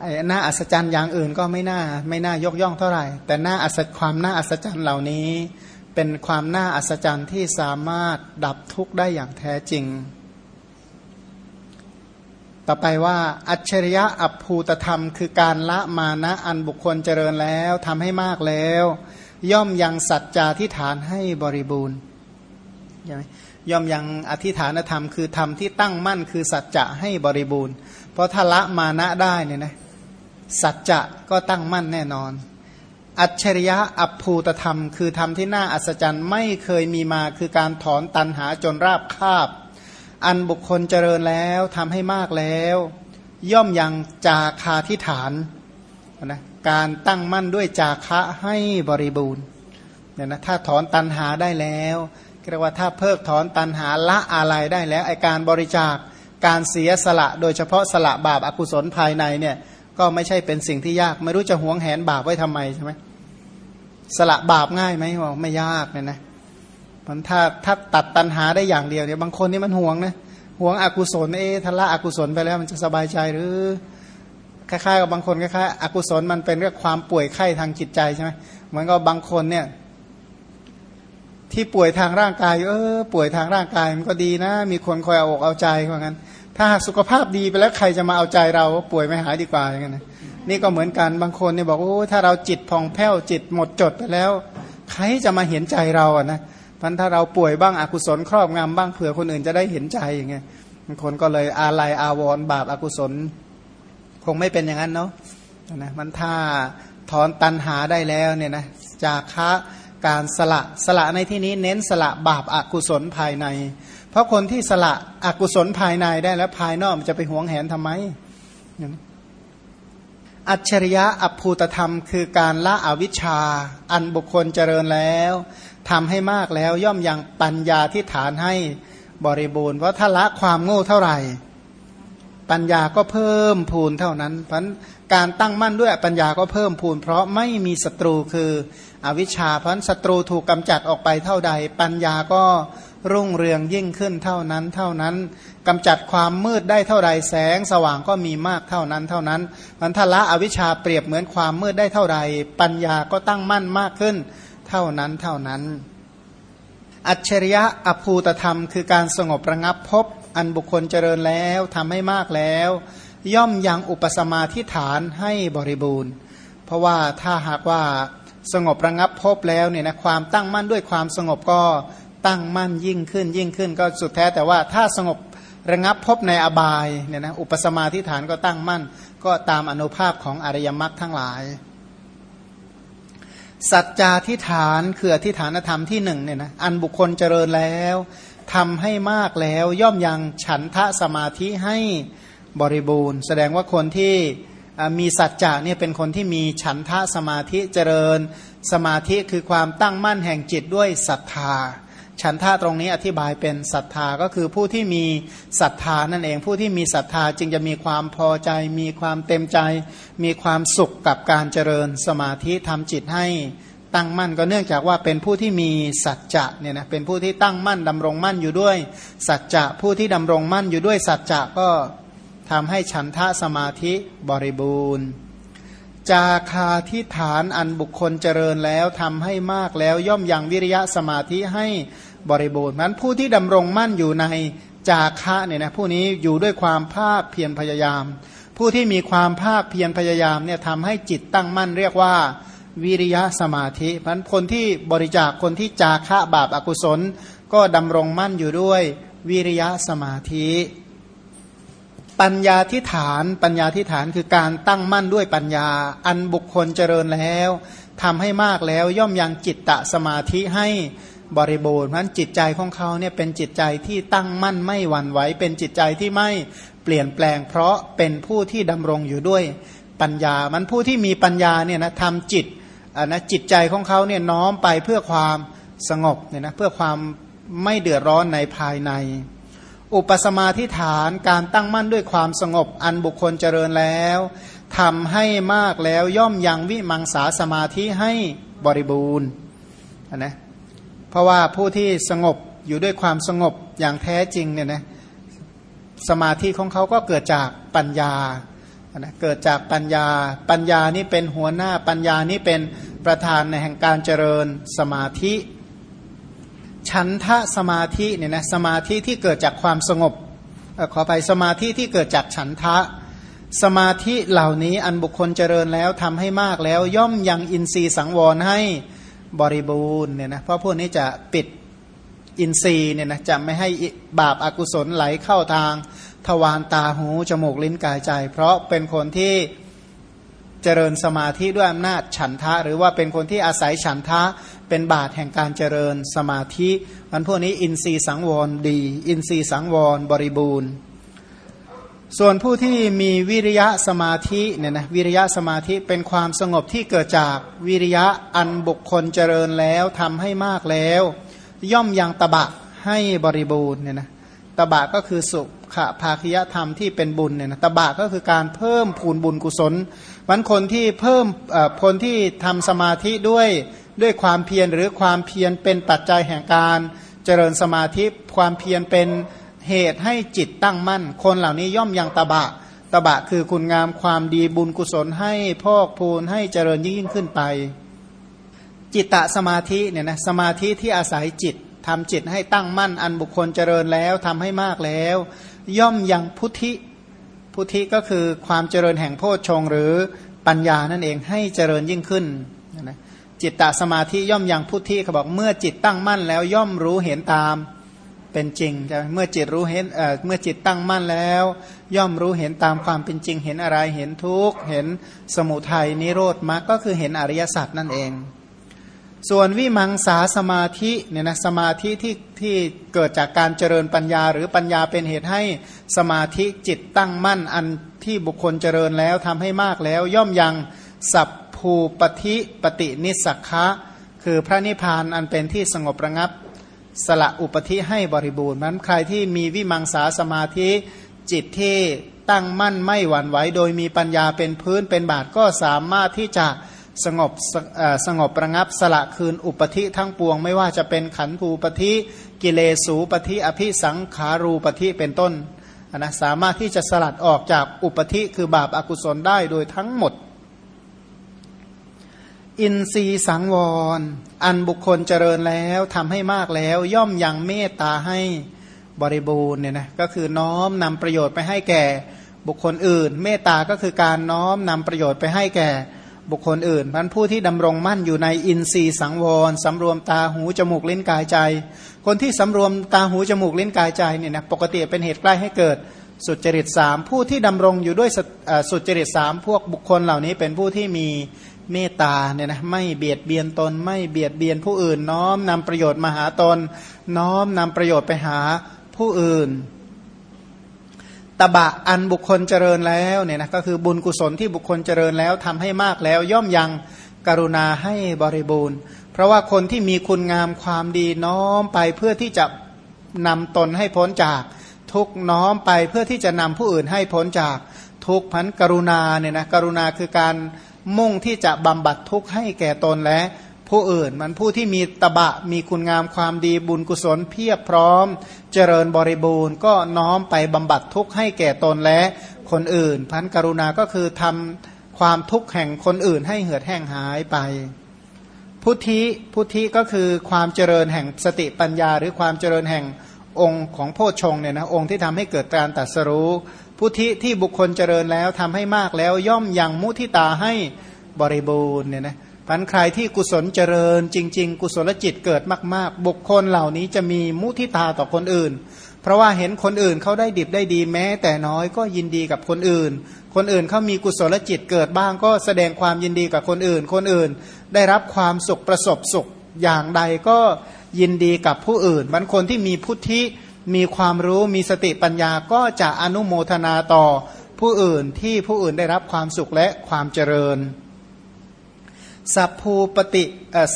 ไอ้หน้าอัศจรรย์อย่างอื่นก็ไม่น่าไม่น่ายกย่องเท่าไหร่ แต่หน้าอัศความน่าอัศจรรย์เหล่านี้ เป็นความน่าอัศจรรย์ที่สามารถดับทุกข์ได้อย่างแท้จริง ต่อไปว่าอัจฉริยะอัภูตธรรม คือการละมานะอันบุคคลเจริญแล้วทำให้มากแล้ว ย่อมยังสัจจาทิฐานให้บริบูรณ์ย่อมยังอธิฐานธรรม คือธรรมที่ตั้งมั่นคือสัจจะให้บริบูรณ์ เพราะถ้าละมานะได้เนี่ยนะ สัจจะก็ตั้งมั่นแน่นอน อัจฉริยะอัภูตธรรม คือธรรมที่น่าอัศจรรย์ไม่เคยมีมาคือการถอนตันหาจนราบคาบ อันบุคคลเจริญแล้วทำให้มากแล้ว ย่อมยังจาคาทิฐานนะการตั้งมั่นด้วยจาคะให้บริบูรณ์เนี่ยนะถ้าถอนตันหาได้แล้วเรียกว่าถ้าเพิกถอนตันหาละอะไรได้แล้วไอการบริจาคการเสียสละ โดยเฉพาะสละบาปอากุศลภายในเนี่ย ก็ไม่ใช่เป็นสิ่งที่ยาก ไม่รู้จะหวงแหนบาปไว้ทำไมใช่ไหมสละบาปง่ายไหมบอกไม่ยากเนี่ยนะมันถ้าถ้าตัดตันหาได้อย่างเดียวเนี่ยบางคนนี่มันหวงนะหวงอกุศลเอทละอกุศลไปแล้วมันจะสบายใจหรือคล้ายๆกับบางคนคล้ายๆอกุศลมันเป็นเรื่องความป่วยไข้ทางจิตใจใช่ไหมเหมือนกับบางคนเนี่ย ที่ป่วยทางร่างกาย เออป่วยทางร่างกายมันก็ดีนะ มีคนคอยเอาอกเอาใจว่างั้น ถ้าหากสุขภาพดีไปแล้วใครจะมาเอาใจเราป่วยไม่หายดีกว่าอย่างนั้นนี่ก็เหมือนกันบางคนเนี่ยบอกโอ้ถ้าเราจิตพองแผ้วจิตหมดจดไปแล้ว ใครจะมาเห็นใจเราอะนะพันถ้าเราป่วยบ้างอกุศลครอบงำบ้างเผื่อคนอื่นจะได้เห็นใจอย่างเงี้ยบางคนก็เลยอาลัยอาวรบาปอากุศล คงไม่เป็นอย่างนั้นเนาะนะมันถ้าถอนตันหาได้แล้วเนี่ยนะจากคะการสละสละในที่นี้เน้นสละบาปอากุศลภายใน เพราะคนที่สละอกุศลภายในได้แล้วภายนอกมันจะไปหวงแหนทำไม อัจฉริยะอัภูตธรรม คือการละอวิชชา อันบุคคลเจริญแล้วทำให้มากแล้วย่อมยังปัญญาที่ฐานให้บริบูรณ์เพราะถ้าละความโง่เท่าไหร่ ปัญญาก็เพิ่มพูนเท่านั้น เพราะการตั้งมั่นด้วยปัญญาก็เพิ่มพูน เพราะไม่มีศัตรูคืออวิชชาเพราะศัตรูถูกกำจัดออกไปเท่าใด ปัญญาก็ รุ่งเรืองยิ่งขึ้นเท่านั้นเท่านั้นกำจัดความมืดได้เท่าใดแสงสว่างก็มีมากเท่านั้นเท่านั้นมันทละอวิชชาเปรียบเหมือนความมืดได้เท่าใดปัญญาก็ตั้งมั่นมากขึ้น เท่านั้นเท่านั้น อัจฉริยะอภูตธรรม คือการสงบระงับพบอันบุคคลเจริญแล้วทำให้มากแล้ว ย่อมยังอุปสมาธิฐานให้บริบูรณ์ เพราะว่าถ้าหากว่าสงบระงับพบแล้วเนี่ยนะความตั้งมั่นด้วยความสงบก็ ตั้งมั่นยิ่งขึ้นยิ่งขึ้นก็สุดแท้แต่ว่าถ้าสงบระงับพบในอบายเนี่ยนะอุปสมาธิฐานก็ตั้งมั่น ก็ตามอนุภาพของอริยมรรคทั้งหลาย สัจจาทิฐานคืออธิฐานธรรมที่หนึ่งเนี่ยนะอันบุคคลเจริญแล้วทำให้มากแล้วย่อมยังฉันทะสมาธิให้บริบูรณ์ แสดงว่าคนที่มีสัจจะเนี่ยเป็นคนที่มีฉันทะสมาธิเจริญ สมาธิคือความตั้งมั่นแห่งจิตด้วยศรัทธา ฉันทะตรงนี้อธิบายเป็นศรัทธาก็คือผู้ที่มีศรัทธานั่นเองผู้ที่มีศรัทธาจึงจะมีความพอใจ มีความเต็มใจ มีความสุขกับการเจริญสมาธิทำจิตให้ตั้งมั่นก็เนื่องจากว่าเป็นผู้ที่มีสัจจะเนี่ยนะเป็นผู้ที่ตั้งมั่นดำรงมั่นอยู่ด้วยสัจจะผู้ที่ดำรงมั่นอยู่ด้วยสัจจะก็ทำให้ฉันทะสมาธิบริบูรณ์จาคาที่ฐานอันบุคคลเจริญแล้วทำให้มากแล้วย่อมยังวิริยะสมาธิให้ บริบูรณ์นั้นผู้ที่ดำรงมั่นอยู่ในจาคะเนี่ยนะผู้นี้อยู่ด้วยความภาคเพียรพยายาม ผู้ที่มีความภาคเพียรพยายามเนี่ยทำให้จิตตั้งมั่นเรียกว่าวิริยะสมาธิพันคนที่บริจาคคนที่จาคะบาปอากุศล ก็ดำรงมั่นอยู่ด้วยวิริยะสมาธิ ปัญญาที่ฐานปัญญาที่ฐานคือการตั้งมั่นด้วยปัญญา อันบุคคลเจริญแล้วทำให้มากแล้วย่อมยังจิตตะสมาธิให้ บริบูรณ์เพราะจิตใจของเขาเนี่ยเป็นจิตใจที่ตั้งมั่นไม่หวั่นไหวเป็นจิตใจที่ไม่เปลี่ยนแปลง เพราะเป็นผู้ที่ดำรงอยู่ด้วยปัญญา มันผู้ที่มีปัญญาเนี่ยนะทำจิตนะจิตใจของเขาเนี่ยน้อมไปเพื่อความสงบเนี่ยนะเพื่อความไม่เดือดร้อนในภายใน อุปสมาธิฐานการตั้งมั่นด้วยความสงบอันบุคคลเจริญแล้วทำให้มากแล้วย่อมยังวิมังสาสมาธิให้บริบูรณ์นะ เพราะว่าผู้ที่สงบอยู่ด้วยความสงบอย่างแท้จริงเนี่ยนะสมาธิของเขาก็เกิดจากปัญญานะเกิดจากปัญญา ปัญญานี่เป็นหัวหน้าปัญญานี่เป็นประธานในแห่งการเจริญสมาธิ ฉันทะสมาธิเนี่ยนะสมาธิที่เกิดจากความสงบอขอไปสมาธิที่เกิดจากฉันทะ สมาธิเหล่านี้อันบุคคลเจริญแล้วทำให้มากแล้ว ย่อมยังอินทรีย์สังวรให้ บริบูรณ์เนี่ยนะเพราะพวกนี้จะปิดอินทรีย์เนี่ยนะจะไม่ให้บาปอากุศลไหลเข้าทางทวารตาหูจมูกลิ้นกายใจ เพราะเป็นคนที่เจริญสมาธิด้วยอำนาจฉันทะ หรือว่าเป็นคนที่อาศัยฉันทะเป็นบาตแห่งการเจริญสมาธิมันพวกนี้อินทรีย์สังวรดี อินทรีย์สังวรบริบูรณ์ ส่วนผู้ที่มีวิริยะสมาธิเนี่ยนะวิริยะสมาธิเป็นความสงบที่เกิดจากวิริยะอันบุคคลเจริญแล้วทำให้มากแล้ว ย่อมยังตบะให้บริบูรณ์เนี่ยนะตบะก็คือสุขภาคยธรรมที่เป็นบุญเนี่ยนะตบะก็คือการเพิ่มพูนบุญกุศลวันคนที่เพิ่มคนที่ทำสมาธิด้วยด้วยความเพียรหรือความเพียรเป็นปัจจัยแห่งการเจริญสมาธิความเพียรเป็น เหตุให้จิตตั้งมั่น คนเหล่านี้ย่อมยังตบะ ตบะคือคุณงามความดีบุญกุศลให้พอกพูนให้เจริญยิ่งขึ้นไป จิตตะสมาธิเนี่ยนะสมาธิที่อาศัยจิตทำจิตให้ตั้งมั่น อันบุคคลเจริญแล้วทำให้มากแล้ว ย่อมยังพุทธิพุทธิก็คือความเจริญแห่งโพชฌงหรือปัญญานั่นเองให้เจริญยิ่งขึ้นนะจิตตสมาธิย่อมยังพุทธิเขาบอกเมื่อจิตตั้งมั่นแล้วย่อมรู้เห็นตาม เป็นจริงใช่เมื่อจิตรู้เห็นเเมื่อจิตตั้งมั่นแล้ว ย่อมรู้เห็นตามความเป็นจริง เห็นอะไรเห็นทุกข์เห็นสมุทัยนิโรธมรรคก็คือเห็นอริยสัจนั่นเอง ส่วนวิมังสาสมาธิเนี่ยนะสมาธิที่ที่เกิดจากการเจริญปัญญา หรือปัญญาเป็นเหตุให้สมาธิจิตตั้งมั่นอันที่บุคคลเจริญแล้วทำให้มากแล้ว ย่อมยังสัพภูปฏิปฏินิสักะคือพระนิพพานอันเป็นที่สงบระงับ สละอุปธิให้บริบูรณ์นั้นใครที่มีวิมังสาสมาธิจิตที่ตั้งมั่นไม่หวั่นไหวโดยมีปัญญาเป็นพื้นเป็นบาทก็สามารถที่จะสงบสงบประงับสละคืนอุปธิทั้งปวง ไม่ว่าจะเป็นขันธูปธิกิเลสูปธิอภิสังขารูปธิเป็นต้นนะสามารถที่จะสลัดออกจากอุปธิคือบาปอากุศลได้โดยทั้งหมด อินทรีสังวร อันบุคคลเจริญแล้วทำให้มากแล้ว ย่อมยังเมตตาให้บริบูรณ์เนี่ยนะก็คือน้อมนำประโยชน์ไปให้แก่บุคคลอื่น เมตตาก็คือการน้อมนำประโยชน์ไปให้แก่บุคคลอื่นพันผู้ที่ดำรงมั่นอยู่ในอินทรีย์สังวรสำรวมตาหูจมูกลิ้นกายใจ คนที่สำรวมตาหูจมูกลิ้นกายใจเนี่ยนะปกติเป็นเหตุใกล้ให้เกิด สุจริตสามผู้ที่ดำรงอยู่ด้วยสุจริตสามพวกบุคคลเหล่านี้เป็นผู้ที่มีเมตตาเนี่ยนะไม่เบียดเบียนตน ไม่เบียดเบียนผู้อื่น น้อมนำประโยชน์มาหาตน น้อมนำประโยชน์ไปหาผู้อื่น ตบะอันบุคคลเจริญแล้วเนี่ยนะก็คือบุญกุศลที่บุคคลเจริญแล้วทำให้มากแล้ว ย่อมยังกรุณาให้บริบูรณ์ เพราะว่าคนที่มีคุณงามความดีน้อมไปเพื่อที่จะนำตนให้พ้นจาก ทุกน้อมไปเพื่อที่จะนำผู้อื่นให้พ้นจากทุกพันกรุณาเนี่ยนะกรุณาคือการมุ่งที่จะบำบัดทุกข์ให้แก่ตนและผู้อื่น มันผู้ที่มีตบะมีคุณงามความดีบุญกุศลเพียบพร้อม เจริญบริบูรณ์ ก็น้อมไปบำบัดทุกข์ให้แก่ตนและคนอื่น พันกรุณาก็คือทำความทุกข์แห่งคนอื่นให้เหือดแห้งหายไป พุทธิพุทธิก็คือความเจริญแห่งสติปัญญาหรือความเจริญแห่ง องค์ของโพชงเนี่ยนะองค์ที่ทำให้เกิดการตัดสรู้พุทธิที่บุคคลเจริญแล้วทำให้มากแล้วย่อมยังมุทิตาให้บริบูรณ์เนี่ยนะพันใครที่กุศลเจริญจริง ๆ กุศลจิตเกิดมาก ๆ บุคคลเหล่านี้จะมีมุทิตาต่อคนอื่น เพราะว่าเห็นคนอื่นเขาได้ดิบได้ดีแม้ แต่น้อยก็ยินดีกับคนอื่น คนอื่นเขามีกุศลจิตเกิดบ้างก็แสดงความยินดีกับคนอื่น คนอื่น ได้รับความสุขประสบสุขอย่างใดก็ ยินดีกับผู้อื่นบางคนที่มีพุทธิมีความรู้มีสติปัญญาก็จะอนุโมทนาต่อผู้อื่นที่ผู้อื่นได้รับความสุขและความเจริญ สัพภูปฏิ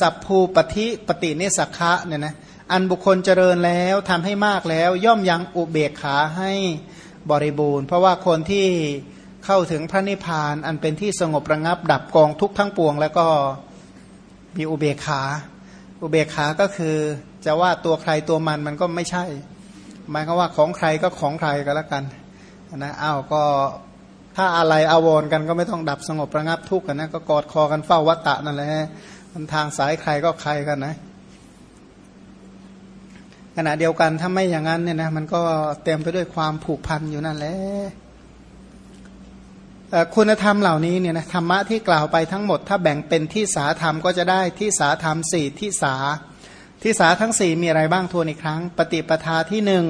สัพภูปฏิปฏิเนสักะเนี่ยนะอันบุคคลเจริญแล้วทำให้มากแล้ว ย่อมยังอุเบกขาให้บริบูรณ์ เพราะว่าคนที่เข้าถึงพระนิพพานอันเป็นที่สงบระงับดับกองทุกทั้งปวง แล้วก็มีอุเบกขา อุเบกขาก็คือจะว่าตัวใครตัวมันมันก็ไม่ใช่ หมายความว่าของใครก็ของใครก็แล้วกันนะอ้าวก็ถ้าอะไรอาวรกันก็ไม่ต้องดับสงบระงับทุกข์กันนะก็กอดคอกันเฝ้าวัตตะนั่นแหละมันทางสายใครก็ใครกันนะขณะเดียวกันถ้าไม่อย่างนั้นเนี่ยนะมันก็เต็มไปด้วยความผูกพันอยู่นั่นแหละ คุณธรรมเหล่านี้เนี่ยนะธรรมะที่กล่าวไปทั้งหมด ถ้าแบ่งเป็นที่สาธรรมก็จะได้ที่สาธรรมสี่ที่สาที่สาทั้งสี่มีอะไรบ้างทวนอีกครั้ง ปฏิปทาที่หนึ่ง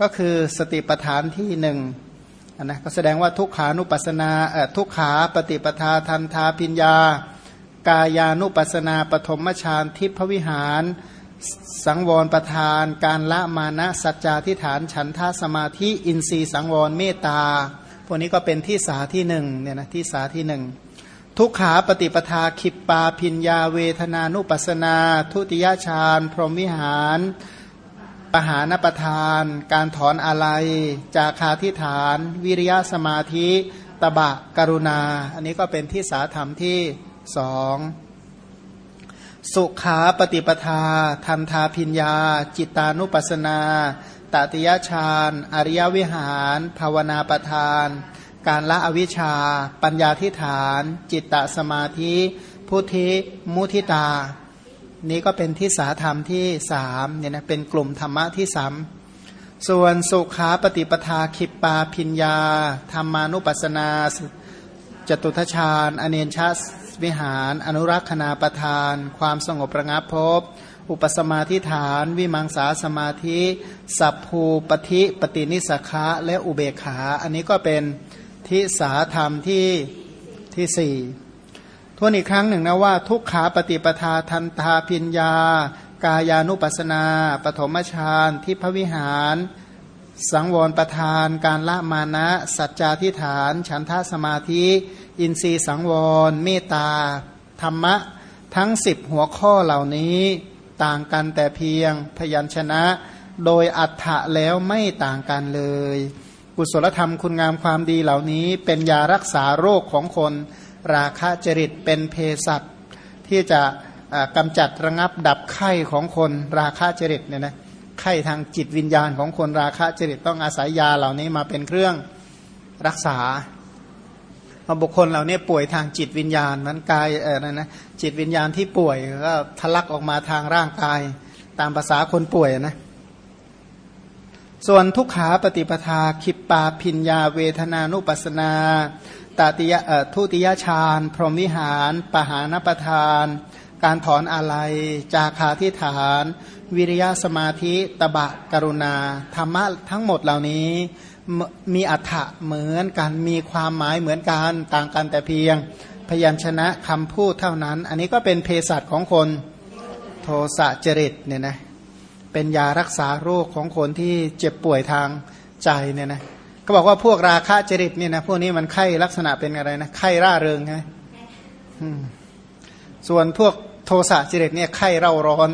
ก็คือสติปทานที่หนึ่งนะก็แสดงว่าทุกขานุปัสนาทุกขาปฏิปทาทันทาพิญญา กายานุปัสนาปฐมฌานทิพวิหาร สังวรประธาน การละมานะสัจจาทิฐานฉันทาสมาธิอินทรีย์สังวรเมตตา พวกนี้ก็เป็นที่สาที่หนึ่งเนี่ยนะที่สาที่หนึ่งทุกขาปฏิปทาขิปปาพิญญาเวทนานุปัสนา ทุติยฌานพรหมวิหารปหานประทาน การถอนอะไร จาคาทิฐาน วิริยะสมาธิ ตบะกรุณา อันนี้ก็เป็นที่สาธรรมที่สองสุขาปฏิปทา ทันทาพิญญา จิตานุปัสนา ตติยฌาน อริยวิหาร ภาวนาประทาน การละอวิชชา ปัญญาทิฐาน จิตตสมาธิ พุทธิมุทิตา นี้ก็เป็นที่สาธรรมที่สามเนี่ยนะเป็นกลุ่มธรรมะที่สามส่วนสุขาปฏิปทาขิปปาพิญญา ธรรมานุปัสนาจตุทชาญอเนชาวิหาร อนุรักษณาประทาน ความสงบระงับภพ อุปสมาธิฐาน วิมังสาสมาธิ สัพภูปฏิปฏินิสขะและอุเบขา อันนี้ก็เป็นทิสาธรรมที่ที่สี่ทวนอีกครั้งหนึ่งนะว่า ทุกขาปฏิปทาทันตาพิญญา กายานุปัสนา ปฐมฌานทิพวิหาร สังวรประธาน การละมานะ สัจจาทิฐาน ฉันทาสมาธิ อินทรีสังวร เมตตา ธรรมะ ทั้งสิบหัวข้อเหล่านี้ ต่างกันแต่เพียงพยัญชนะ โดยอัฏฐะแล้วไม่ต่างกันเลย กุศลธรรมคุณงามความดีเหล่านี้เป็นยารักษาโรคของคน ราคะจริตเป็นเภสัชที่จะกำจัดระงับดับไข้ของคนราคะจริตเนี่ยนะไข้ทางจิตวิญญาณของคนราคะจริตต้องอาศัยยาเหล่านี้มาเป็นเครื่องรักษา บุคคลเหล่านี้ป่วยทางจิตวิญญาณนั้นกายเออนั่นนะจิตวิญญาณที่ป่วยก็ทะลักออกมาทางร่างกายตามภาษาคนป่วยนะส่วนทุกขาปฏิปทาคิปปาพิญญาเวทนานุปัสนาตติยะทุติยฌานพรหมวิหาร ปหานประทาน การถอนอะไรจาคาทิฐาน วิริยะสมาธิ ตบะกรุณา ธรรมะทั้งหมดเหล่านี้ มีอัฏฐะเหมือนกันมีความหมายเหมือนกันต่างกันแต่เพียง พยัญชนะคำพูดเท่านั้น อันนี้ก็เป็นเภสัชของคนโทสะจริตเนี่ยนะเป็นยารักษาโรคของคนที่เจ็บป่วยทางใจเนี่ยนะก็บอกว่าพวกราคะจริตเนี่ยนะพวกนี้มันไข้ลักษณะเป็นอะไรนะไข้ร่าเริงใช่ไหมส่วนพวกโทสะจริตเนี่ยไข้เร่าร้อน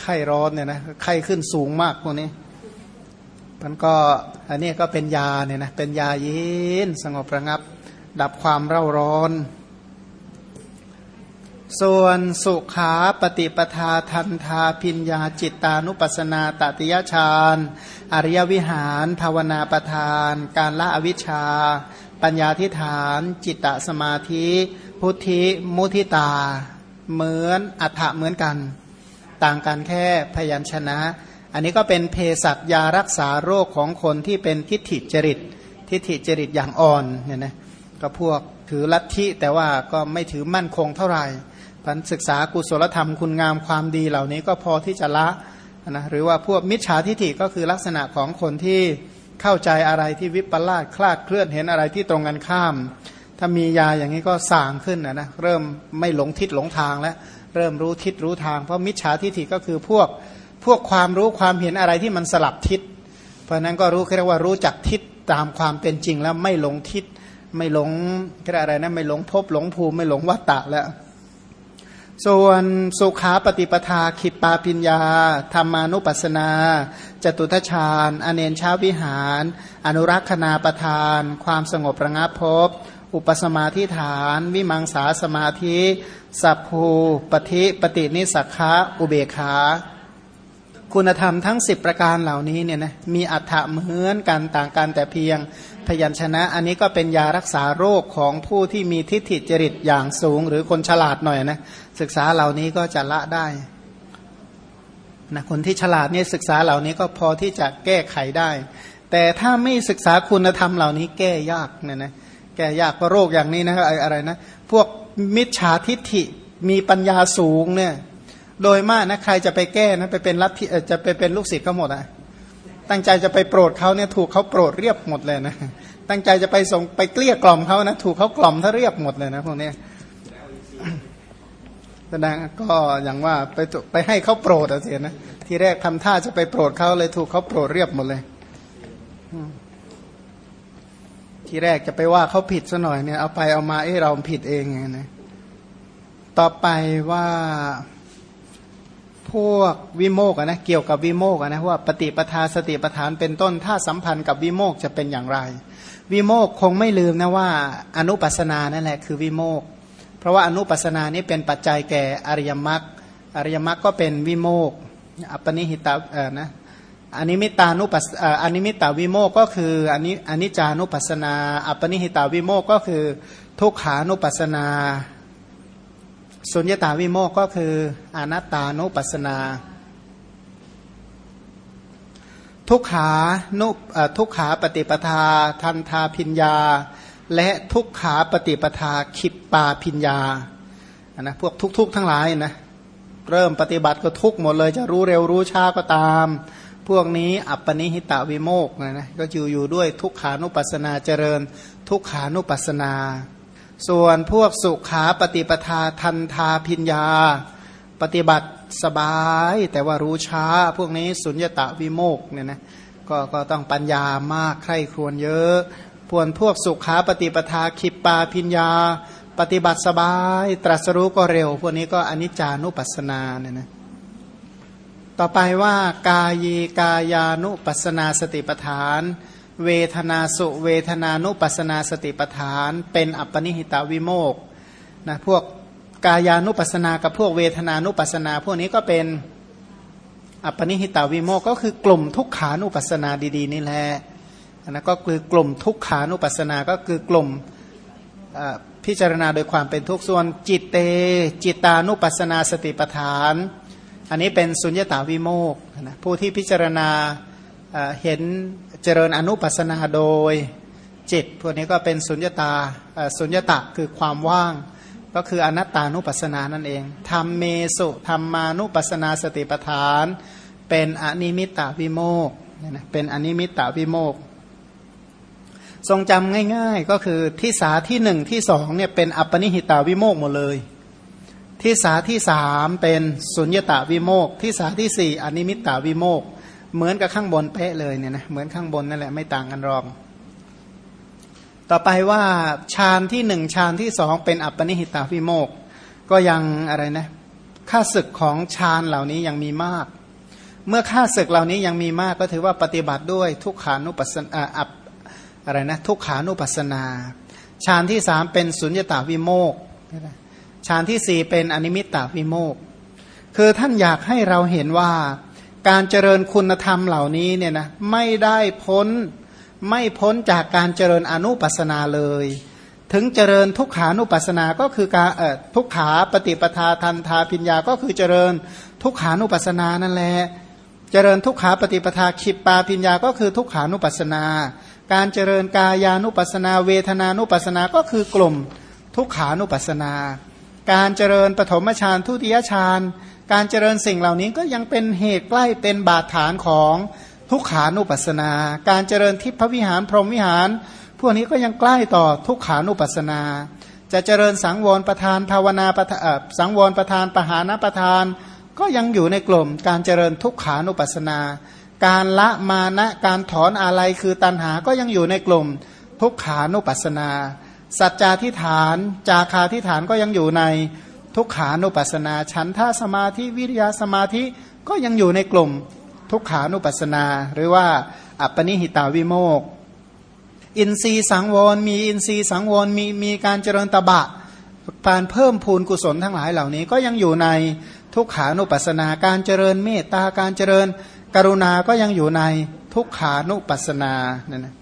ไข้ร้อนเนี่ยนะไข้ขึ้นสูงมากพวกนี้ มันก็อันนี้ก็เป็นยาเนี่ยนะเป็นยาเย็นสงบระงับ ดับความเร่าร้อน ส่วนสุขาปฏิปทาทันทาพิญญาจิตตานุปัสนาตติยฌานอริยวิหาร ภาวนาประทาน การละอวิชชา ปัญญาทิฐาน จิตตสมาธิ พุทธิมุทิตา เหมือนอัฏฐะเหมือนกัน ต่างกันแค่พยัญชนะ อันนี้ก็เป็นเภสัชยารักษาโรคของคนที่เป็นทิฏฐิจริต ทิฏฐิจริตอย่างอ่อนเนี่ยนะก็พวกถือลัทธิแต่ว่าก็ไม่ถือมั่นคงเท่าไหร่พันศึกษากุศลธรรมคุณงามความดีเหล่านี้ก็พอที่จะละนะหรือว่าพวกมิจฉาทิฏฐิก็คือลักษณะของคนที่เข้าใจอะไรที่วิปลาสคลาดเคลื่อนเห็นอะไรที่ตรงกันข้าม ถ้ามียาอย่างนี้ก็ส่างขึ้นนะนะเริ่มไม่หลงทิศหลงทางแล้วเริ่มรู้ทิศรู้ทาง เพราะมิจฉาทิฏฐิก็คือพวก พวกความรู้ความเห็นอะไรที่มันสลับทิศ เพราะนั้นก็รู้เรียกว่ารู้จักทิศตามความเป็นจริงแล้วไม่หลงทิศ ไม่หลงอะไรนะไม่หลงภพหลงภูมิไม่หลงวัตตะแล้ว ส่วนสุขาปฏิปทาขิปปาปิญญาธรรมานุปัสนาจตุทชาญอเนนชาวิหาร อนุรักษณาประทาน ความสงบระงับภพอุปสมาธิฐาน วิมังสาสมาธิ สัพภูปฏิปฏินิสักขะอุเบขา คุณธรรมทั้ง 10 ประการเหล่านี้เนี่ยนะมีอัฏฐะเหมือนกันต่างกันแต่เพียงพยัญชนะ อันนี้ก็เป็นยารักษาโรคของผู้ที่มีทิฏฐิจริตอย่างสูง หรือคนฉลาดหน่อยนะศึกษาเหล่านี้ก็จะละได้นะคนที่ฉลาดเนี่ยศึกษาเหล่านี้ก็พอที่จะแก้ไขได้ แต่ถ้าไม่ศึกษาคุณธรรมเหล่านี้แก้ยากเนี่ยนะแก้ยากเพราะโรคอย่างนี้นะอะไรนะพวกมิจฉาทิฏฐิมีปัญญาสูงเนี่ย โดยมากนะใครจะไปแก้นะไปเป็นรัฐจะไปเป็นลูกศิษย์เขาหมดอะตั้งใจจะไปโปรดเขาเนี่ยถูกเขาโปรดเรียบหมดเลยนะตั้งใจจะไปส่งไปเกลี้ยกล่อมเขานะถูกเขากล่อมถ้าเรียบหมดเลยนะพวกนี้แสดงก็อย่างว่าไปไปให้เขาโปรดอะเสียนะที่แรกทำท่าจะไปโปรดเขาเลยถูกเขาโปรดเรียบหมดเลยที่แรกจะไปว่าเขาผิดซะหน่อยเนี่ยเอาไปเอามาเอ้เราผิดเองไงนะต่อไปว่า พวกวิโมกนะเกี่ยวกับวิโมกนะว่าปฏิปทาสติปทานเป็นต้นถ้าสัมพันธ์กับวิโมกจะเป็นอย่างไร วิโมกคงไม่ลืมนะว่าอนุปัสสนานั่นแหละคือวิโมกข์เพราะว่าอนุปัสสนานี้เป็นปัจจัยแก่อริยมรรคอริยมรรคก็เป็นวิโมกข์ อัปปณิหิตาเออนะอนิมิตตานุปัสอนิมิตตาวิโมกข์ก็คืออนิอนิจจานุปัสสนา อัปปณิหิตาวิโมกข์ก็คือทุกขานุปัสสนา สุญญตาวิโมกข์ก็คืออนัตตานุปัสสนา ทุกขานุทุกขาปฏิปทา ทันทาพิญญา และทุกขาปฏิปทาขิปปาพิญญานะพวกทุกๆ ทั้งหลายนะเริ่มปฏิบัติก็ทุกหมดเลย จะรู้เร็วรู้ช้าก็ตาม พวกนี้อัปปนิหิตาวิโมกนะนะก็อยู่อยู่ด้วยทุกขานุปัสนาเจริญ ทุกขานุปัสนา ส่วนพวกสุขาปฏิปทาทันทาพิญญา ปฏิบัติสบาย แต่ว่ารู้ช้า พวกนี้สุญญตะวิโมกเนี่ยนะก็ก็ต้องปัญญามากใคร่ครวญเยอะพวนพวกสุขาปฏิปทาขิปปาพิญญา ปฏิบัติสบาย ตรัสรู้ก็เร็ว พวกนี้ก็อนิจจานุปัสสนาเนี่ยนะต่อไปว่ากายกายานุปัสนาสติปทาน เวทนาสุเวทนานุปัสนาสติปทาน เป็นอัปปนิหิตาวิโมกนะพวกกายานุปัสนากับพวกเวทนานุปัสนา พวกนี้ก็เป็นอัปปนิหิตาวิโมกก็คือกลุ่มทุกขานุปัสนาดีๆนี่แหละนะก็คือกลุ่มทุกขานุปัสนาก็คือกลุ่มพิจารณาโดยความเป็นทุกส่วนจิตเต จิตานุปัสนาสติปทาน อันนี้เป็นสุญญตาวิโมกนะผู้ที่พิจารณาเห็น เจริญอนุปัสนาโดยจิต พวกนี้ก็เป็นสุญญตาสุญญตะคือความว่าง ก็คืออนัตตานุปัสสนานั่นเองธัมเมสุธัมมานุปัสสนาสติปัฏฐาน เป็นอนิมิตตวิโมกข์ เป็นอนิมิตตวิโมกข์ ทรงจำง่าย ๆ ก็คือทิสาที่หนึ่งที่สองเนี่ยเป็นอัปปณิหิตาวิโมกข์หมดเลย ทิสาที่สามเป็นสุญญตาวิโมกข์ ทิสาที่สี่อนิมิตตาวิโมกข์ เหมือนกับข้างบนเป๊ะเลยเนี่ยนะเหมือนข้างบนนั่นแหละไม่ต่างกันรอง ต่อไปว่าฌานที่หนึ่งฌานที่สองเป็นอัปปนิหิตาพิโมก ก็ยังอะไรนะค่าศึกของฌานเหล่านี้ยังมีมาก เมื่อค่าศึกเหล่านี้ยังมีมากก็ถือว่าปฏิบัติด้วยทุกขานุปัสนาอับอะไรนะทุกขานุปัสนาฌานที่สามเป็นสุญญตาวิโมกฌานที่สี่เป็นอนิมิตตาวิโมก คือท่านอยากให้เราเห็นว่า การเจริญคุณธรรมเหล่านี้เนี่ยนะไม่ได้พ้นไม่พ้นจากการเจริญอนุปัสนาเลย ถึงเจริญทุกขานุปัสนาก็คือการเออทุกขาปฏิปทาทันทาพิญญาก็คือเจริญทุกขานุปัสนานั่นแหละเจริญทุกขาปฏิปทาขิปปาพิญญาก็คือทุกขานุปัสนา การเจริญกายานุปัสนา เวทนานุปัสนาก็คือกลุ่มทุกขานุปัสนา การเจริญปฐมฌานทุติยฌาน การเจริญสิ่งเหล่านี้ก็ยังเป็นเหตุใกล้เป็นบาดฐานของทุกขานุปัสนา การเจริญทิพวิหารพรหมวิหาร พวกนี้ก็ยังใกล้ต่อทุกขานุปัสนา จะเจริญสังวรประธานภาวนาประสังวรประธานปหานประธาน ก็ยังอยู่ในกลุ่มการเจริญทุกขานุปัสนา การละมานะการถอนอะไรคือตัณหาก็ยังอยู่ในกลุ่มทุกขานุปัสนา สัจจาทิฐาน จาคาทิฐานก็ยังอยู่ใน ทุกขานุปัสนาฉันท่าสมาธิวิริยาสมาธิก็ยังอยู่ในกลุ่มทุกขานุปัสนา หรือว่าอัปปนิหิตาวิโมกอินทรีสังวรมีอินทรีสังวรมีมีการเจริญตบะการเพิ่มพูนกุศลทั้งหลายเหล่านี้ก็ยังอยู่ในทุกขานุปัสนาการเจริญเมตตาการเจริญ กรุณาก็ยังอยู่ในทุกขานุปัสนาเนี่ยนะ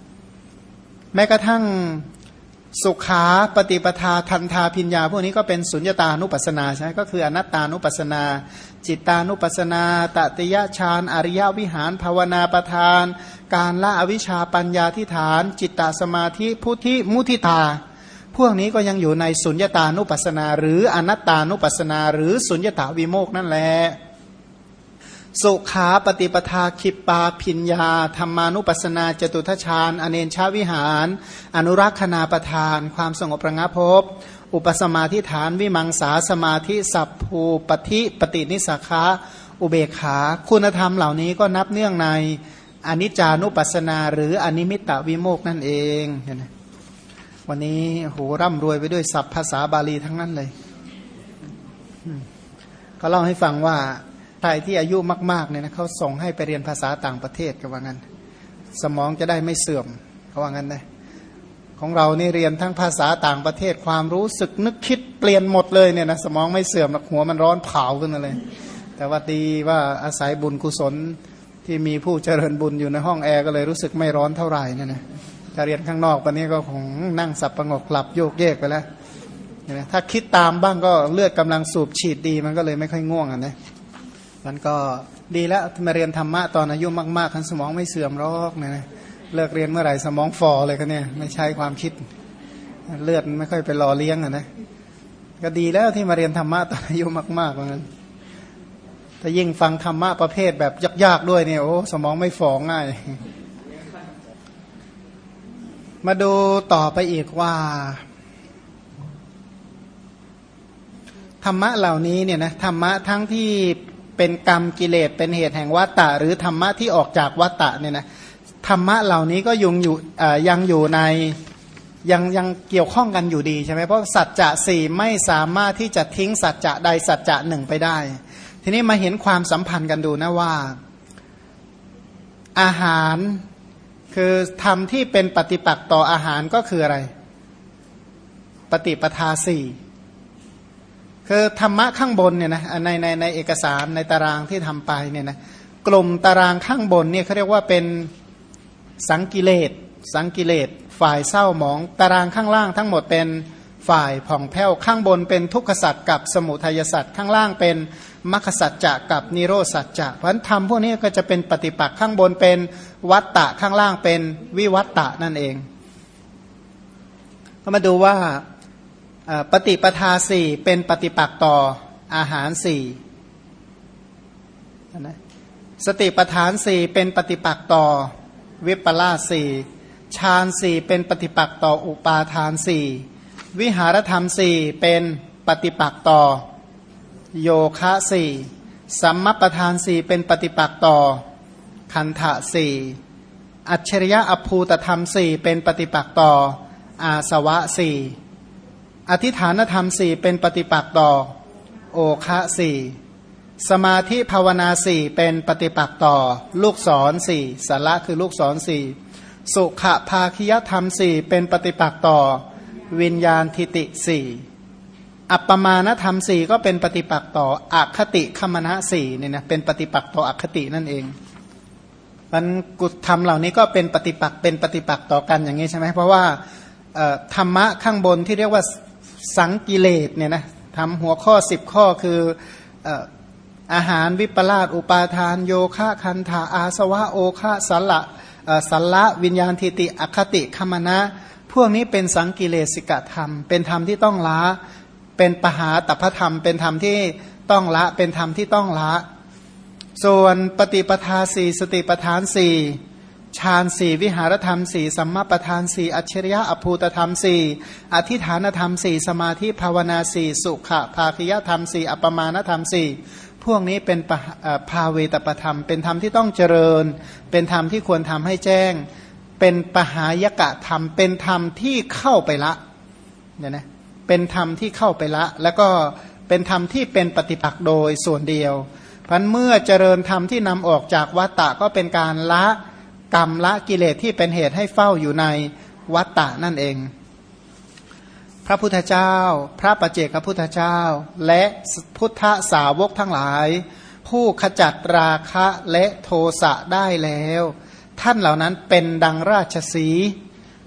แม้กระทั่ง สุขาปฏิปทาทันทาพิญญา พวกนี้ก็เป็นสุญญตานุปัสนาใช่ไหมก็คืออนัตตานุปัสนา จิตตานุปัสนาตติยฌานอริยวิหารภาวนาประทาน การละอวิชชาปัญญาทิฐาน จิตตสมาธิพุทธิมุทิตา พวกนี้ก็ยังอยู่ในสุญญตานุปัสนา หรืออนัตตานุปัสนา หรือสุญญตาวิโมกนั่นแหละ สุขาปฏิปทา ขิปปาภิญญาธัมมานุปัสสนาจตุตถฌาน อาเนญชาวิหาร อนุรักษณาประทาน ความสงบระงับภพอุปสมาธิฏฐานวิมังสาสมาธิสัพพูปธิปฏินิสสัคคาอุเบกขาคุณธรรมเหล่านี้ก็นับเนื่องในอนิจจานุปัสสนาหรืออนิมิตตวิโมกข์นั่นเองเห็นไหมวันนี้โหร่ำรวยไปด้วยศัพท์ภาษาบาลีทั้งนั้นเลย ก็เล่าให้ฟังว่า ใครที่อายุมากๆเนี่ยนะเขาส่งให้ไปเรียนภาษาต่างประเทศก็ว่างั้น สมองจะได้ไม่เสื่อมเขาว่างั้นนะของเรานี่เรียนทั้งภาษาต่างประเทศความรู้สึกนึกคิดเปลี่ยนหมดเลยเนี่ยนะสมองไม่เสื่อมหรอกหัวมันร้อนเผาขึ้นมาเลย แต่ว่าดีว่าอาศัยบุญกุศลที่มีผู้เจริญบุญอยู่ในห้องแอร์ก็เลยรู้สึกไม่ร้อนเท่าไหร่นี่นะถ้าเรียนข้างนอกวันนี้ก็คงนั่งสับประงกหลับโยกเยกไปแล้วถ้าคิดตามบ้างก็เลือดกำลังสูบฉีดดีมันก็เลยไม่ค่อยง่วงอะนะ มันก็ดีแล้วมาเรียนธรรมะตอนอายุมากๆคันสมองไม่เสื่อมรอกเนี่ยเลิกเรียนเมื่อไหร่สมองฟอเลยก็เนี่ยไม่ใช่ความคิด เลือดไม่ค่อยไปรอเลี้ยงอะนะก็ดีแล้วที่มาเรียนธรรมะตอนอายุมากๆเหมือนกันถ้ายิ่งฟังธรรมะประเภทแบบยากๆด้วยเนี่ยโอ้สมองไม่ฟองง่าย มาดูต่อไปอีกว่า ธรรมะเหล่านี้เนี่ยนะธรรมะทั้งที่ เป็นกรรมกิเลสเป็นเหตุแห่งวัตตะ หรือธรรมะที่ออกจากวัตตะเนี่ยนะธรรมะเหล่านี้ก็ยังอยู่ยังอยู่ในยังยังเกี่ยวข้องกันอยู่ดีใช่ไหมเพราะสัจจะสี่ไม่สามารถที่จะทิ้งสัจจะใดสัจจะหนึ่งไปได้ ทีนี้มาเห็นความสัมพันธ์กันดูนะว่า อาหารคือธรรมที่เป็นปฏิปักษ์ต่ออาหารก็คืออะไร ปฏิปทาสี่ คือธรรมะข้างบนเนี่ยนะในในในเอกสารในตารางที่ทำไปเนี่ยนะกลุ่มตารางข้างบนเนี่ยเขาเรียกว่าเป็นสังกิเลสสังกิเลสฝ่ายเศร้าหมอง ตารางข้างล่างทั้งหมดเป็นฝ่ายผ่องแผ้วข้างบนเป็นทุกขสัตว์กับสมุทัยสัตว์ข้างล่างเป็นมรรคสัจจะกับนิโรสัจจะเพราะฉะนั้นธรรมพวกนี้ก็จะเป็นปฏิปักษ์ข้างบนเป็นวัตตะข้างล่างเป็นวิวัตตะนั่นเอง ก็มาดูว่า ปฏิปทาสี่เป็นปฏิปักษ์ต่ออาหารสี่นะสติปทานสี่เป็นปฏิปักษ์ต่อวิปลาสสี่ฌานสี่เป็นปฏิปักษ์ต่ออุปาทานสี่วิหารธรรมสี่เป็นปฏิปักษ์ต่อ โยคะสี่สัมมปทานสี่เป็นปฏิปักษ์ต่อ คันธะสี่อัจฉริยะอภูตธรรมสี่เป็นปฏิปักษ์ต่ออาสวะสี่ อธิฐานธรรมสี่เป็นปฏิปักษ์ต่อ โอคะสี่สมาธิภาวนาสี่เป็นปฏิปักษ์ต่อ ลูกศรสี่สาระคือลูกศรสี่สุขภาคิยธรรมสี่เป็นปฏิปักษ์ต่อ วิญญาณทิติสี่อัปปมาณธรรมสี่ก็เป็นปฏิปักษ์ต่ออัคติขมณะสี่เนี่ยนะเป็นปฏิปักษ์ต่ออัคตินั่นเองมันกุศธรรมเหล่านี้ก็เป็นปฏิปักษ์เป็นปฏิปักษ์ต่อกันอย่างนี้ใช่ไหมเพราะว่าธรรมะข้างบนที่เรียกว่า สังกิเลสเนี่ยนะทำหัวข้อสิบข้อคืออาหารวิปลาสอุปาทาน โยคะคันธาอาสวะโอคะสัลละสัลละวิญญาณทิติอคติคมณะพวกนี้เป็นสังกิเลสิกธรรม เป็นธรรมที่ต้องละ เป็นปหาตัพธรรม เป็นธรรมที่ต้องละ เป็นธรรมที่ต้องละ ส่วนปฏิปทาสี่สติปทานสี่ ฌานสี่วิหารธรรมสี่สัมมาประธานสี่อัจฉริยะอภูตธรรมสี่อธิฐานธรรมสี่สมาธิภาวนาสี่สุขะภาคิยธรรมสี่อัปมาณธรรมสี่พวกนี้เป็นภาเวตประธรรม เป็นธรรมที่ต้องเจริญ เป็นธรรมที่ควรทำให้แจ้ง เป็นปหายกะธรรม เป็นธรรมที่เข้าไปละเนี่ยนะเป็นธรรมที่เข้าไปละ แล้วก็เป็นธรรมที่เป็นปฏิปักษ์โดยส่วนเดียวพันเมื่อเจริญธรรมที่นำออกจากวัตตะก็เป็นการละ กรรมละกิเลสที่เป็นเหตุให้เฝ้าอยู่ในวัตตะนั่นเอง พระพุทธเจ้า พระประเจกพระพุทธเจ้า และพุทธสาวกทั้งหลาย ผู้ขจัดราคะและโทสะได้แล้ว ท่านเหล่านั้นเป็นดังราชสี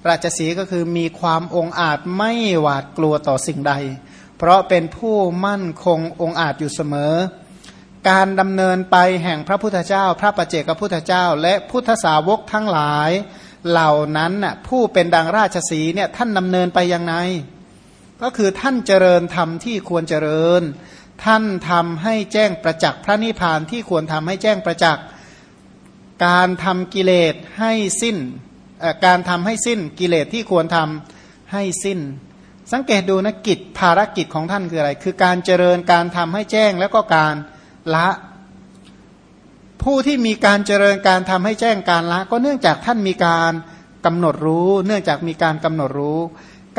ราชสีก็คือมีความองอาจไม่หวาดกลัวต่อสิ่งใด เพราะเป็นผู้มั่นคงองอาจอยู่เสมอ การดำเนินไปแห่งพระพุทธเจ้า พระประเจกพระพุทธเจ้า และพุทธสาวกทั้งหลาย เหล่านั้นน่ะผู้เป็นดังราชสีเนี่ยท่านดำเนินไปยังไงก็คือท่านเจริญธรรมที่ควรเจริญ ท่านทำให้แจ้งประจักษ์พระนิพพานที่ควรทำให้แจ้งประจักษ์การทำกิเลสให้สิ้นการทำให้สิ้นกิเลสที่ควรทำให้สิ้น สังเกตดูนะกิจภารกิจของท่านคืออะไร คือการเจริญการทำให้แจ้งแล้วก็การ ละผู้ที่มีการเจริญการทำให้แจ้งการละ ก็เนื่องจากท่านมีการกำหนดรู้ เนื่องจากมีการกำหนดรู้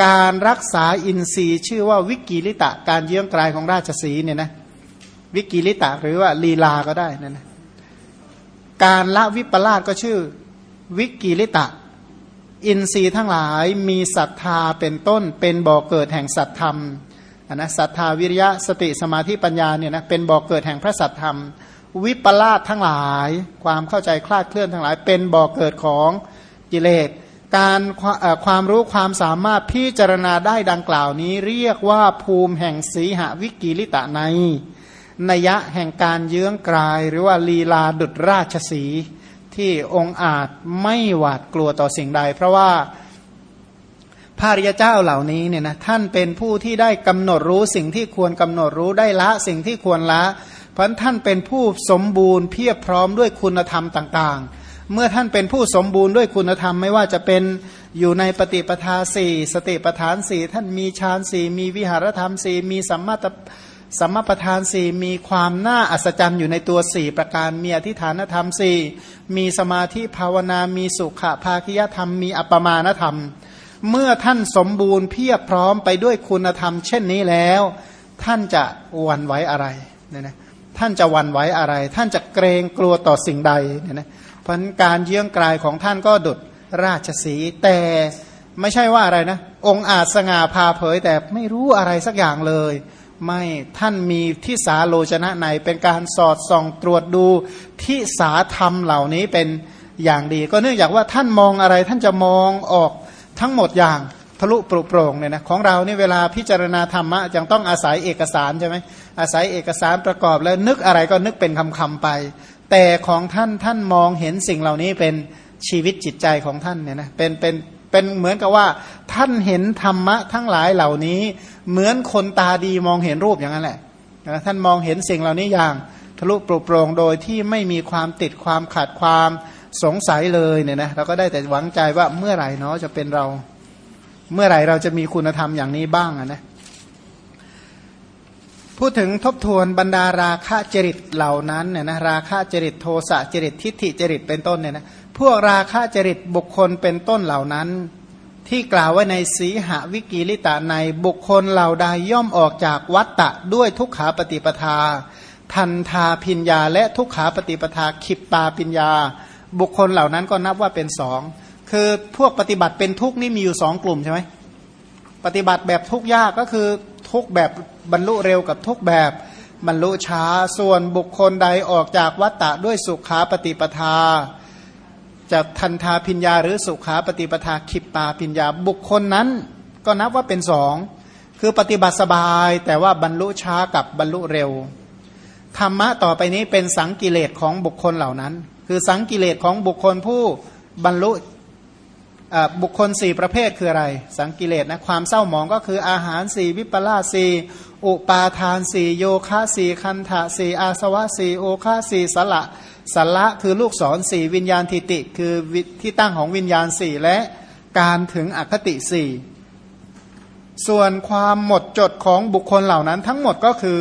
การรักษาอินทรีย์ ชื่อว่าวิกกีฬิตะ การเยื้องกลายของราชสีห์เนี่ยนะวิกกีฬิตะหรือว่าลีลาก็ได้นั่นนะการละวิปลาสก็ชื่อวิกกีฬิตะ อินทรีย์ทั้งหลายมีศรัทธาเป็นต้นเป็นบ่อเกิดแห่งสัทธรรม นะศรัทธาวิริยะสติสมาธิปัญญาเนี่ยนะเป็นบ่อเกิดแห่งพระสัทธรรม วิปลาสทั้งหลาย ความเข้าใจคลาดเคลื่อนทั้งหลาย เป็นบ่อเกิดของกิเลสการความรู้ความสามารถพิจารณาได้ดังกล่าวนี้ เรียกว่าภูมิแห่งสีหวิกิลิตะในนัยะแห่งการเยื้องกลาย หรือว่าลีลาดุดราชสีที่องค์อาจไม่หวาดกลัวต่อสิ่งใด เพราะว่า ระริยเจ้าเหล่านี้เนี่ยนะท่านเป็นผู้ที่ได้กำหนดรู้สิ่งที่ควรกำหนดรู้ได้ละสิ่งที่ควรละ เพราะท่านเป็นผู้สมบูรณ์เพียบพร้อมด้วยคุณธรรมต่างๆ เมื่อท่านเป็นผู้สมบูรณ์ด้วยคุณธรรมไม่ว่าจะเป็นอยู่ในปฏิปทาสี่สติปทานสี่ท่านมีฌานสี่มีวิหารธรรมสี่มีสัมมาตสัมมาประธานสี่มีความน่าอัศจรรย์อยู่ในตัวสี่ประการมีอธิฐานธรรมสี่มีสมาธิภาวนา มีสุขภาคิยธรรม มีอัปมาณธรรม เมื่อท่านสมบูรณ์เพียบพร้อมไปด้วยคุณธรรม เช่นนี้แล้ว ท่านจะวันไวอะไรเนี่ยนะท่านจะวันไวอะไร ท่านจะเกรงกลัวต่อสิ่งใดเนี่ยนะพันการเยื่องกลายของท่านก็ดุดราชสีแต่ไม่ใช่ว่าอะไรนะ องค์อาจสง่าพาเผยแต่ไม่รู้อะไรสักอย่างเลย ไม่ท่านมีทิสาโลชนะในเป็นการสอดส่องตรวจดูทิสาธรรมเหล่านี้เป็นอย่างดี ก็เนื่องจากว่าท่านมองอะไรท่านจะมองออก ทั้งหมดอย่างทะลุปรุโปร่งเนี่ยนะของเรานี่เวลาพิจารณาธรรมะยังต้องอาศัยเอกสารใช่ไหมอาศัยเอกสารประกอบแล้วนึกอะไรก็นึกเป็นคำคำไป แต่ของท่านท่านมองเห็นสิ่งเหล่านี้เป็นชีวิตจิตใจของท่านเนี่ยนะเป็นเป็นเป็นเหมือนกับว่าท่านเห็นธรรมะทั้งหลายเหล่านี้ เหมือนคนตาดีมองเห็นรูปอย่างนั้นแหละนะท่านมองเห็นสิ่งเหล่านี้อย่างทะลุปลุโปร่งโดยที่ไม่มีความติดความขาดความ สงสัยเลยเนี่ยนะเราก็ได้แต่หวังใจว่าเมื่อไหร่เนาะจะเป็นเรา เมื่อไหร่เราจะมีคุณธรรมอย่างนี้บ้างนะพูดถึงทบทวนบรรดาราคะจริตเหล่านั้นเนี่ยนะราคะจริตโทสะจริตทิฏฐิจริตเป็นต้นเนี่ยนะพวกราคะจริตบุคคลเป็นต้นเหล่านั้น ที่กล่าวไว้ในสีหวิกิลิตาในบุคคลเหล่าใดย่อมออกจากวัตตะด้วยทุกขาปฏิปทา ทันทาพิญญาและทุกขาปฏิปทาขิปปาพิญญา บุคคลเหล่านั้นก็นับว่าเป็นสองคือพวกปฏิบัติเป็นทุกนี่มีอยู่สองกลุ่มใช่ไหมปฏิบัติแบบทุกยากก็คือทุกแบบบรรลุเร็วกับทุกแบบบรรลุช้าส่วนบุคคลใดออกจากวัตตะด้วยสุขาปฏิปทาจากทันทาพิญญาหรือสุขาปฏิปทาขิปปาพิญญาบุคคลนั้น ก็นับว่าเป็นสองคือปฏิบัติสบายแต่ว่าบรรลุช้ากับบรรลุเร็ว ธรรมะต่อไปนี้เป็นสังกิเลสของบุคคลเหล่านั้น คือสังกิเลสของบุคคลผู้บรรลุบุคคลสี่ประเภทคืออะไร สังกิเลสนะความเศร้าหมองก็คืออาหารสี่วิปลาสี่อุปาทานสี่โยคะสี่คันธะสี่อาสวะสี่โอคะสี่สละสละคือลูกศรสี่วิญญาณทิติ คือที่ตั้งของวิญญาณสี่และการถึงอคติสี่ส่วนความหมดจดของบุคคลเหล่านั้นทั้งหมดก็คือ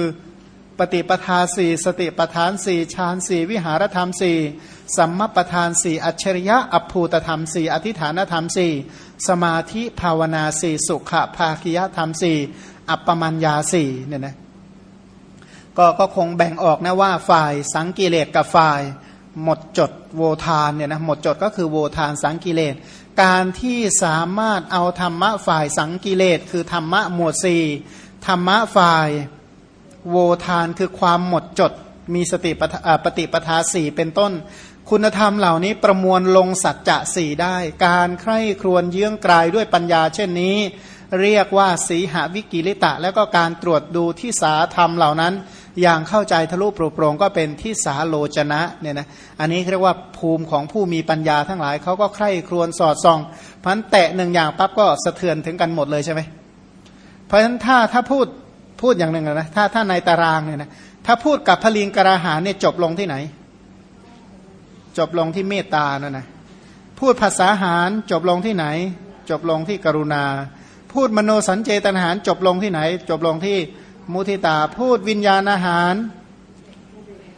ฏิปทาสี่สติปทานสี่ฌานสี่วิหารธรรมสี่สัมมาประธานสี่อัจฉริยะอภูตธรรมสี่อธิฐานธรรมสี่สมาธิภาวนาสี่สุขภาคิยธรรมสี่อัปปมัญญาสี่เนี่ยนะก็ก็คงแบ่งออกนะว่าฝ่ายสังกิเลสกับฝ่ายหมดจดโวทานเนี่ยนะหมดจดก็คือโวทานสังกิเลส การที่สามารถเอาธรรมะฝ่ายสังกิเลส คือธรรมะหมวดสี่ธรรมะฝ่าย โวทานคือความหมดจด มีสติปฏิปทาสี่เป็นต้น คุณธรรมเหล่านี้ประมวลลงสัจจะสี่ได้ การใคร่ครวญเยื้องกลายด้วยปัญญาเช่นนี้ เรียกว่าสีหวิกิลิตะ แล้วก็การตรวจดูที่สาธรรมเหล่านั้น อย่างเข้าใจทะลุโปร่โปรงก็เป็นที่สาโลจนะเนี่ยนะอันนี้เรียกว่าภูมิของผู้มีปัญญาทั้งหลายเขาก็ใคร่ครวญสอดส่องพันแตะหนึ่งอย่างปั๊บก็สะเทือนถึงกันหมดเลยใช่ไหมเพราะฉะนั้นถ้าถ้าพูด พูดอย่างหนึ่งนะถ้าถ้าในตารางเนี่ยนะถ้าพูดกับพลิงกราหานเนี่ยจบลงที่ไหน จบลงที่เมตตานั่นนะพูดภาษาหารจบลงที่ไหน จบลงที่กรุณา พูดมโนสัญเจตนาหารจบลงที่ไหน จบลงที่มุทิตา พูดวิญญาณอาหาร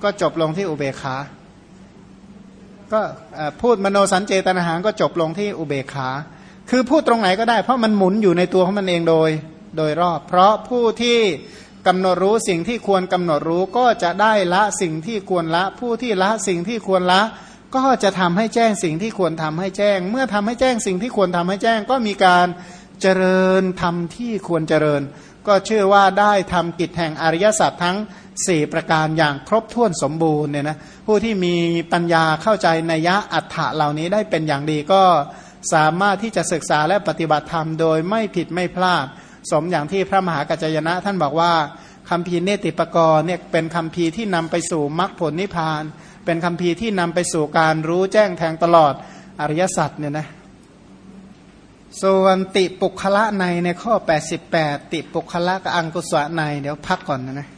ก็จบลงที่อุเบกขาก็พูดมโนสัญเจตนาหารก็จบลงที่อุเบกขา คือพูดตรงไหนก็ได้เพราะมันหมุนอยู่ในตัวของมันเองโดย โดยรอบ เพราะผู้ที่กำหนดรู้สิ่งที่ควรกำหนดรู้ก็จะได้ละสิ่งที่ควรละ ผู้ที่ละสิ่งที่ควรละ ก็จะทำให้แจ้งสิ่งที่ควรทำให้แจ้ง เมื่อทำให้แจ้งสิ่งที่ควรทำให้แจ้ง ก็มีการเจริญทำที่ควรเจริญ ก็เชื่อว่าได้ทำกิจแห่งอริยสัจทั้ง 4 ประการอย่างครบถ้วนสมบูรณ์เนี่ยนะผู้ที่มีปัญญาเข้าใจในยะอัฏฐะเหล่านี้ได้เป็นอย่างดีก็สามารถที่จะศึกษาและปฏิบัติธรรมโดยไม่ผิดไม่พลาด สมอย่างที่พระมหากัจจยนะ ท่านบอกว่าคำพีเนติปกรณ์เนี่ยเป็นคำพีที่นำไปสู่มรรคผลนิพพาน เป็นคำพีที่นำไปสู่การรู้แจ้งแทงตลอดอริยสัจเนี่ยนะส่วนติปุคละในในข้อ 88 ติปุคละกับอังกุศลในเดี๋ยวพักก่อนนะนะ